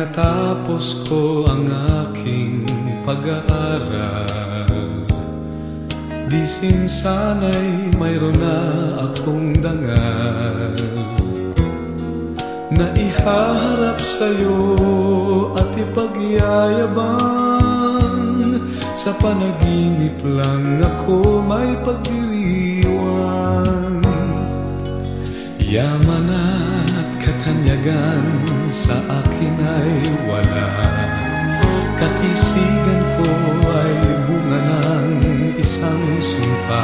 Pagkatapos ko ang aking pag-aaral. Di sana'y mayroon na akong dangal. Na ihaharap sa'yo at ipagyayabang. Sa panaginip lang ako may pagdiriwang. Yaman at katanyagan sa akin ay wala. Kakisigan ko ay bunga ng isang sumpa.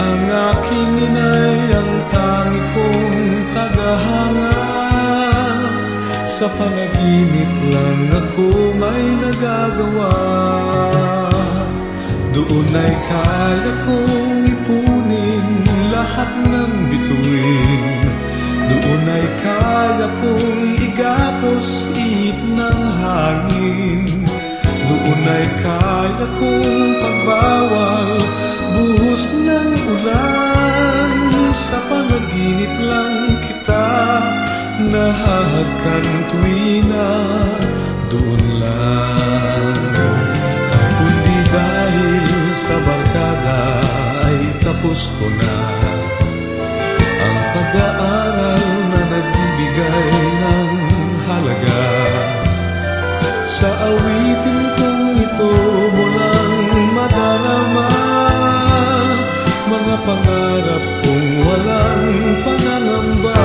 Ang aking inay ang tangi kong tagahanga. Sa panaginip lang ako may nagagawa. Doon ay kaya kong ipunin lahat ng bituin Doon ay kaya kong pagbawal buhos ng ulan. Sa panaginip lang kita nahahagkan tuwina Doon lang. Kundi dahil sa barkada ay tapos ko na. Ang pag-aaral na nagbibigay ng halaga Sa awitin pangarap kong walang pangangamba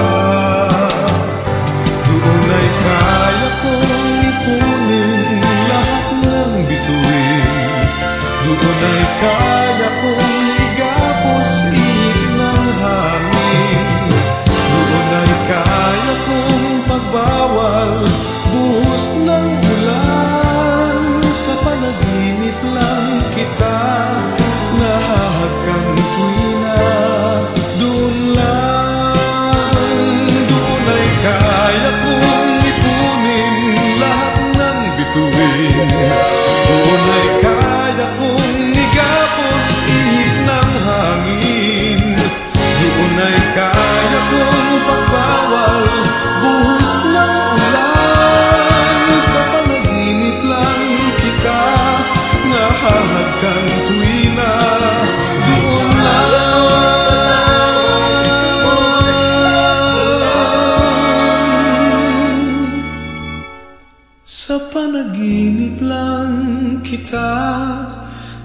Sa panaginip lang kita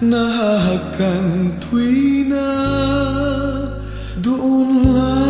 Nahahagkan tuwi na Doon lang